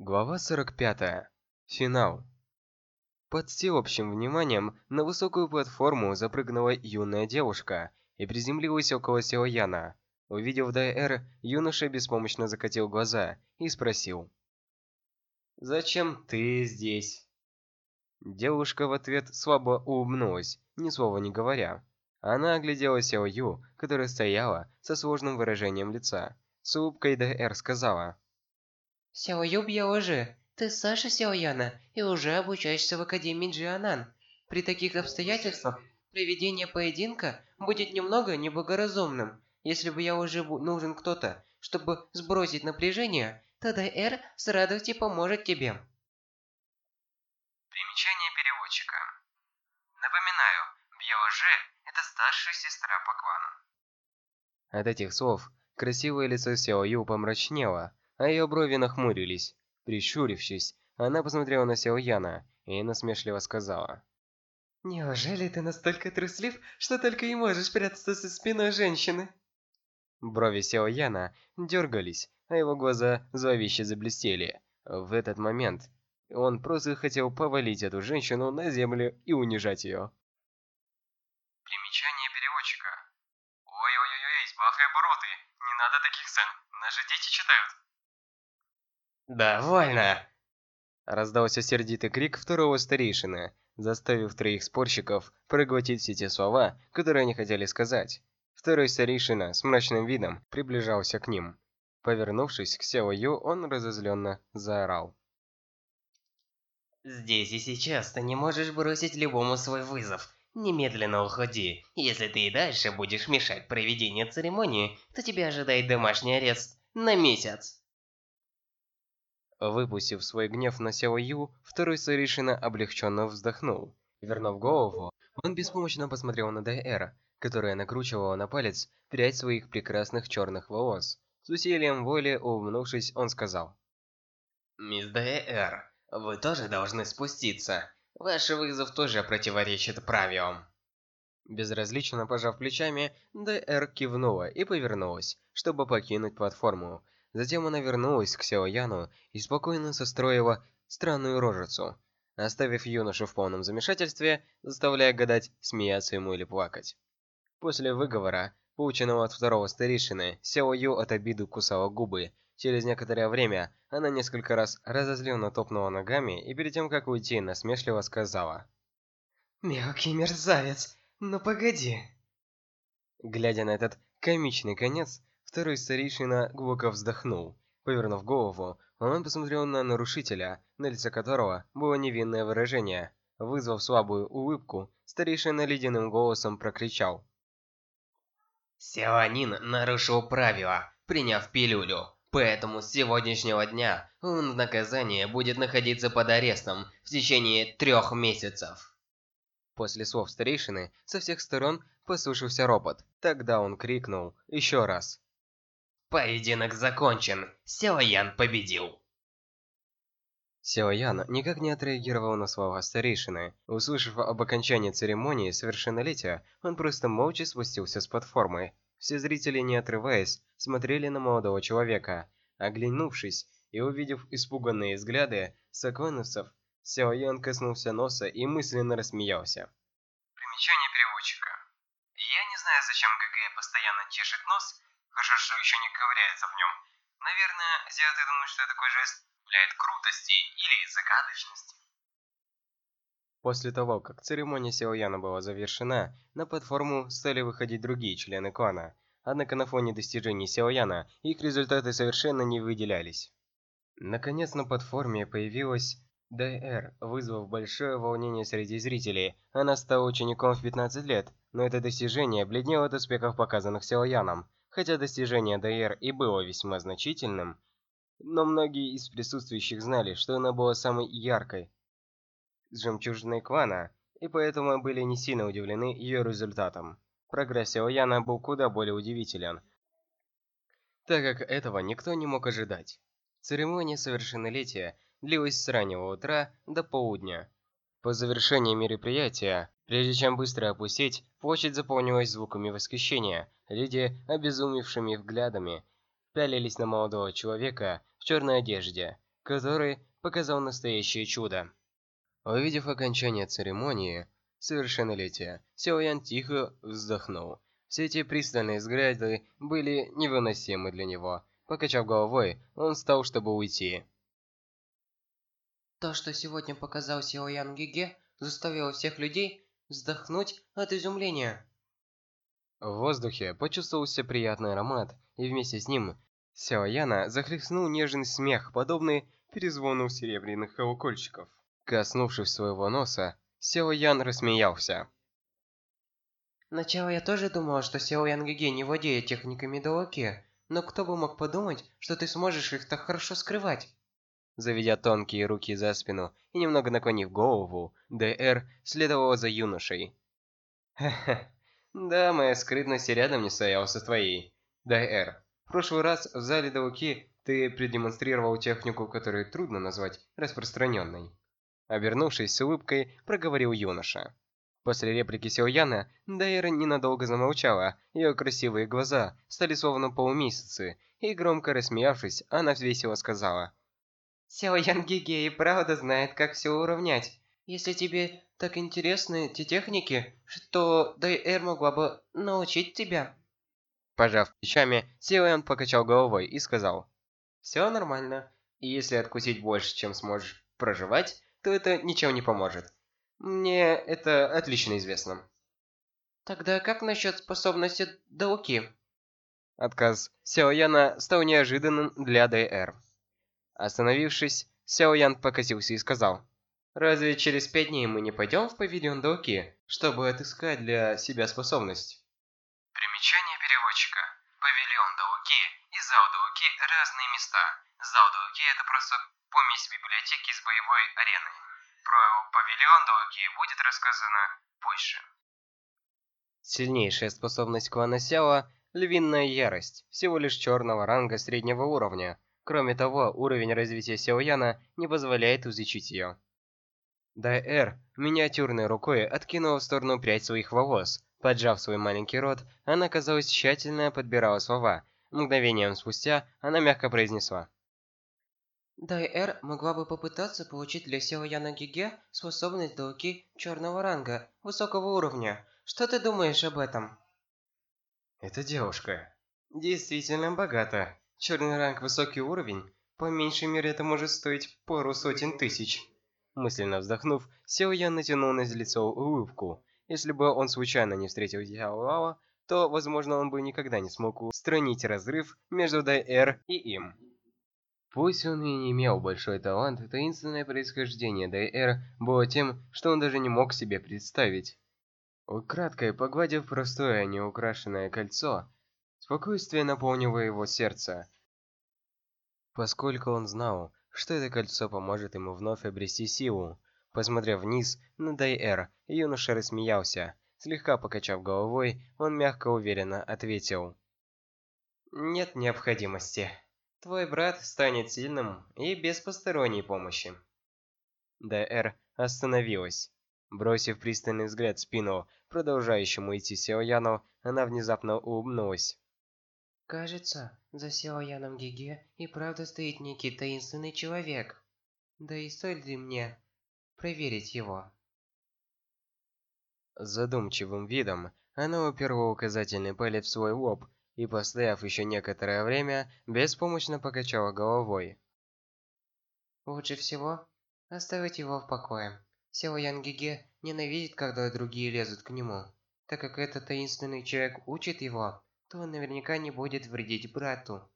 Глава 45. Финал. Под всеобщим вниманием на высокую платформу запрыгнула юная девушка и приземлилась около Силаяна. Увидев ДР, юноша беспомощно закатил глаза и спросил. «Зачем ты здесь?» Девушка в ответ слабо улыбнулась, ни слова не говоря. Она оглядела Сяо Ю, которая стояла со сложным выражением лица. С улыбкой ДР сказала. Сяо Юб я уже. Ты Саша Сяо Яна и уже обучаешься в Академии Джианан. При таких обстоятельствах проведение поединка будет немного неблагоразумным. Если бы я уже нужен кто-то, чтобы сбросить напряжение, тогда Эр с радостью поможет тебе. Примечание переводчика. Напоминаю, Бьяоже – это старшая сестра по клану. От этих слов красивое лицо Сяо Ю помрачнело, а ее брови нахмурились. Прищурившись, она посмотрела на Сяо Яна и насмешливо сказала. «Неужели ты настолько труслив, что только и можешь прятаться со спиной женщины?» Брови Сяо Яна дергались, а его глаза зловеще заблестели. В этот момент он просто хотел повалить эту женщину на землю и унижать ее. Примечание переводчика. Ой-ой-ой, избавь обороты. Не надо таких сцен. Наши дети читают. «Довольно!» Раздался сердитый крик второго старейшины, заставив троих спорщиков проглотить все те слова, которые они хотели сказать. Второй старейшина с мрачным видом приближался к ним. Повернувшись к Сяо Ю, он разозленно заорал. «Здесь и сейчас ты не можешь бросить любому свой вызов. Немедленно уходи. Если ты и дальше будешь мешать проведению церемонии, то тебя ожидает домашний арест на месяц». Выпустив свой гнев на Сяо Ю, второй старейшина облегченно вздохнул. Вернув голову, он беспомощно посмотрел на Дайэра, которая накручивала на палец прядь своих прекрасных черных волос. С усилием воли, улыбнувшись, он сказал. «Мисс Дайэр, вы тоже должны спуститься. Ваш вызов тоже противоречит правилам». Безразлично пожав плечами, Дайэр кивнула и повернулась, чтобы покинуть платформу, Затем она вернулась к Сяо Яну и спокойно состроила странную рожицу, оставив юношу в полном замешательстве, заставляя гадать, смеяться ему или плакать. После выговора, полученного от второго старейшины, Сяо Ю от обиды кусала губы. Через некоторое время она несколько раз разозленно топнула ногами и перед тем, как уйти, насмешливо сказала. «Мелкий мерзавец, ну погоди!» Глядя на этот комичный конец, Второй старейшина глубоко вздохнул. Повернув голову, он посмотрел на нарушителя, на лице которого было невинное выражение. Вызвав слабую улыбку, старейшина ледяным голосом прокричал. Силанин нарушил правила, приняв пилюлю. Поэтому с сегодняшнего дня он в наказание будет находиться под арестом в течение трех месяцев. После слов старейшины со всех сторон послышался ропот. Тогда он крикнул еще раз. Поединок закончен. Силаян победил. Силаян никак не отреагировал на слова старейшины. Услышав об окончании церемонии совершеннолетия, он просто молча спустился с платформы. Все зрители, не отрываясь, смотрели на молодого человека. Оглянувшись и увидев испуганные взгляды соклановцев, Силаян коснулся носа и мысленно рассмеялся. Примечание переводчика. Я не знаю, зачем ГГ постоянно чешет нос, Хорошо, что еще не ковыряется в нем. Наверное, азиаты думают, что такой жест являет крутости или загадочности. После того, как церемония Силаяна была завершена, на платформу стали выходить другие члены клана. Однако на фоне достижений Силаяна их результаты совершенно не выделялись. Наконец на платформе появилась Дайэр, вызвав большое волнение среди зрителей. Она стала учеником в 15 лет, но это достижение бледнело от успехов, показанных Силаяном. Хотя достижение ДР и было весьма значительным, но многие из присутствующих знали, что она была самой яркой жемчужиной клана, и поэтому были не сильно удивлены ее результатом. Прогресс Силаяна был куда более удивителен, так как этого никто не мог ожидать. Церемония совершеннолетия длилась с раннего утра до полудня. По завершении мероприятия, прежде чем быстро опустить, площадь заполнилась звуками восхищения. Люди, обезумевшими взглядами, пялились на молодого человека в черной одежде, который показал настоящее чудо. Увидев окончание церемонии совершеннолетия, Сяо Ян тихо вздохнул. Все эти пристальные взгляды были невыносимы для него. Покачав головой, он встал, чтобы уйти. То, что сегодня показал Сяо Ян Гиге, заставило всех людей вздохнуть от изумления. В воздухе почувствовался приятный аромат, и вместе с ним Сяо Яна захлестнул нежный смех, подобный перезвону серебряных колокольчиков. Коснувшись своего носа, Сяо Ян рассмеялся. Сначала я тоже думала, что Сяо Ян Гиге не владеет техниками Даоки, но кто бы мог подумать, что ты сможешь их так хорошо скрывать? Заведя тонкие руки за спину и немного наклонив голову, Д.Р. следовала за юношей. «Хе-хе, да, моя скрытность рядом не стояла со твоей. Д.Р. В прошлый раз в зале Дауки ты продемонстрировал технику, которую трудно назвать распространенной». Обернувшись с улыбкой, проговорил юноша. После реплики Сильяна, Дайра ненадолго замолчала, ее красивые глаза стали словно полумесяцы, и громко рассмеявшись, она весело сказала – Сяо Ян Гиге и правда знает, как все уравнять. Если тебе так интересны эти техники, что Дай-Эр могла бы научить тебя. Пожав плечами, Силэн покачал головой и сказал. Все нормально. И если откусить больше, чем сможешь проживать, то это ничего не поможет. Мне это отлично известно. Тогда как насчет способности Дауки? Отказ Сяо Яна стал неожиданным для ДР. Остановившись, Сяо Ян покосился и сказал, «Разве через пять дней мы не пойдем в павильон Доуки, чтобы отыскать для себя способность?» Примечание переводчика. Павильон Дауки и зал Дауки – разные места. Зал Дауки – это просто помесь библиотеки с боевой ареной. Про павильон Дауки будет рассказано позже. Сильнейшая способность клана Сяо – львиная ярость, всего лишь черного ранга среднего уровня – Кроме того, уровень развития Сяояна не позволяет изучить ее. Дай-Эр миниатюрной рукой откинула в сторону прядь своих волос. Поджав свой маленький рот, она, казалось, тщательно подбирала слова. Мгновением спустя она мягко произнесла. Дай-Эр могла бы попытаться получить для Сяояна Гиге способность Дауки черного ранга, высокого уровня. Что ты думаешь об этом? Эта девушка действительно богата. Черный ранг высокий уровень, по меньшей мере это может стоить пару сотен тысяч. Мысленно вздохнув, Сео Ян натянул на лицо улыбку. Если бы он случайно не встретил Яо Лао, то, возможно, он бы никогда не смог устранить разрыв между Дай-Эр и им. Пусть он и не имел большой талант, таинственное происхождение Дай-Эр было тем, что он даже не мог себе представить. Украдкой погладив простое неукрашенное кольцо, Спокойствие наполнило его сердце, поскольку он знал, что это кольцо поможет ему вновь обрести силу. Посмотрев вниз на Дай-Эр, юноша рассмеялся. Слегка покачав головой, он мягко уверенно ответил. «Нет необходимости. Твой брат станет сильным и без посторонней помощи». Дай-Эр остановилась. Бросив пристальный взгляд в спину продолжающему идти Сеояну, она внезапно улыбнулась. Кажется, за Сяояном Гиге и правда стоит некий таинственный человек. Да и стоит ли мне проверить его? задумчивым видом она уперла указательный палец в свой лоб и, постояв еще некоторое время, беспомощно покачала головой. Лучше всего оставить его в покое. Сяо Ян Гиге ненавидит, когда другие лезут к нему, так как этот таинственный человек учит его то он наверняка не будет вредить брату.